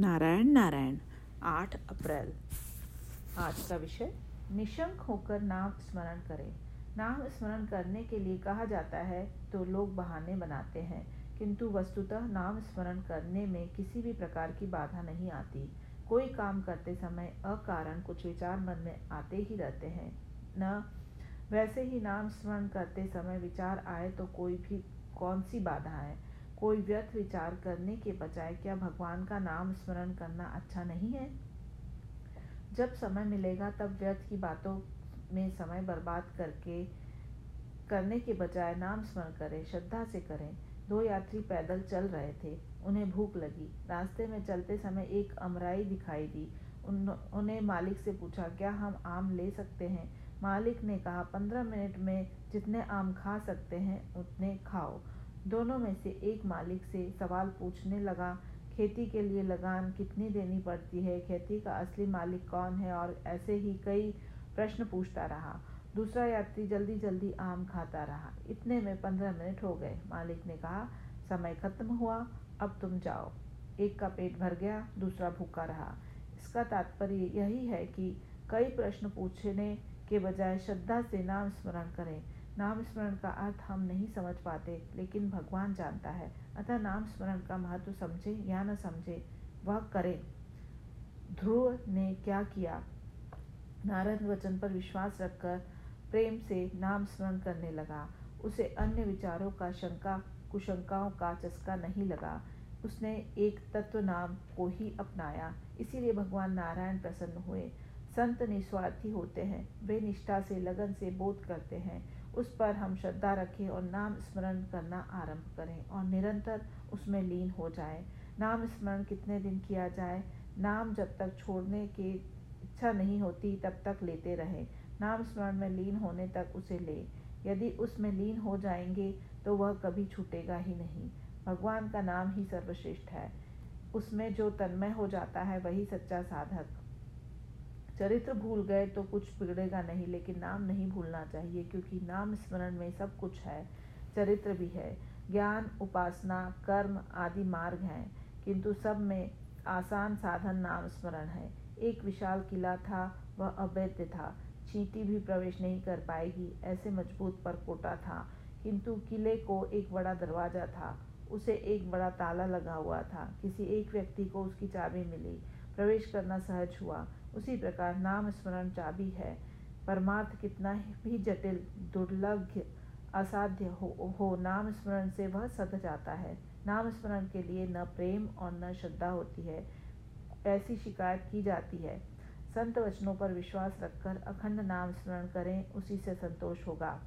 नारायण नारायण, आठ अप्रैल। आज का विषय, निशंक होकर नाम स्मरण करें। नाम स्मरण करने के लिए कहा जाता है तो लोग बहाने बनाते हैं, किंतु वस्तुतः नाम स्मरण करने में किसी भी प्रकार की बाधा नहीं आती। कोई काम करते समय अकारण कुछ विचार मन में आते ही रहते हैं। न, वैसे ही नाम स्मरण करते समय विचार आए तो कोई भी कौन सी बाधा है? कोई व्यर्थ विचार करने के बजाय क्या भगवान का नाम स्मरण करना अच्छा नहीं है? जब समय मिलेगा तब व्यर्थ की बातों में समय बर्बाद करके करने के बजाय नाम स्मरण करें श्रद्धा से करें। दो यात्री पैदल चल रहे थे। उन्हें भूख लगी। रास्ते में चलते समय एक अमराई दिखाई दी। उन, उन्हें मालिक से पूछा क्या हम आम ले सकते हैं? मालिक ने कहा पंद्रह मिनट में जितने आम खा सकते हैं उतने खाओ। दोनों में से एक मालिक से सवाल पूछने लगा, खेती के लिए लगान कितनी देनी पड़ती है? खेती का असली मालिक कौन है? और ऐसे ही कई प्रश्न पूछता रहा। दूसरा यात्री जल्दी जल्दी आम खाता रहा। इतने में पंद्रह मिनट हो गए। मालिक ने कहा, समय खत्म हुआ, अब तुम जाओ। एक का पेट भर गया, दूसरा भूखा रहा। इसका तात्पर्य यही है कि कई प्रश्न पूछने के बजाय श्रद्धा से नाम स्मरण करें। नाम स्मरण का अर्थ हम नहीं समझ पाते, लेकिन भगवान जानता है। अतः नाम स्मरण का महत्व समझे या न समझे, वह करे। ध्रुव ने क्या किया? नारद वचन पर विश्वास रखकर प्रेम से नाम स्मरण करने लगा। उसे अन्य विचारों का शंका, कुशंकाओं का चस्का नहीं लगा। उसने एक तत्व नाम को ही अपनाया। इसीलिए भगवान नारायण प्रसन्न हुए। संत निस्वार्थी होते हैं। वे निष्ठा से, लगन से बोध करते हैं। उस पर हम श्रद्धा रखें और नाम स्मरण करना आरंभ करें और निरंतर उसमें लीन हो जाए। नाम स्मरण कितने दिन किया जाए? नाम जब तक छोड़ने की इच्छा नहीं होती, तब तक लेते रहें। नाम स्मरण में लीन होने तक उसे ले। यदि उसमें लीन हो जाएँगे तो वह कभी छूटेगा ही नहीं। भगवान का नाम ही सर्वश्रेष्ठ है। उसमें जो तन्मय हो जाता है, वही सच्चा साधक। चरित्र भूल गए तो कुछ बिगड़ेगा नहीं, लेकिन नाम नहीं भूलना चाहिए, क्योंकि नाम स्मरण में सब कुछ है, चरित्र भी है। ज्ञान, उपासना, कर्म आदि मार्ग हैं, किंतु सब में आसान साधन नाम स्मरण है। एक विशाल किला था, वह अवैध था, चींटी भी प्रवेश नहीं कर पाएगी, ऐसे मज़बूत पर कोटा था। किंतु किले को एक बड़ा दरवाज़ा था, उसे एक बड़ा ताला लगा हुआ था, किसी एक व्यक्ति को उसकी चाबी मिली। प्रवेश करना सहज हुआ। उसी प्रकार नाम स्मरण चाबी है। परमार्थ कितना भी जटिल दुर्लभ असाध्य हो, हो नाम स्मरण से वह सद जाता है। नाम स्मरण के लिए न प्रेम और न श्रद्धा होती है। ऐसी शिकायत की जाती है। संत वचनों पर विश्वास रखकर अखंड नाम स्मरण करें उसी से संतोष होगा।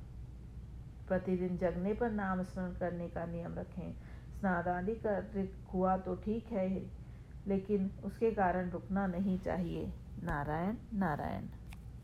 प्रतिदिन जगने पर नाम स्मरण करने का नियम रखें। स्नान आदि कर हुआ तो ठीक है। लेकिन उसके कारण रुकना नहीं चाहिए। नारायण नारायण।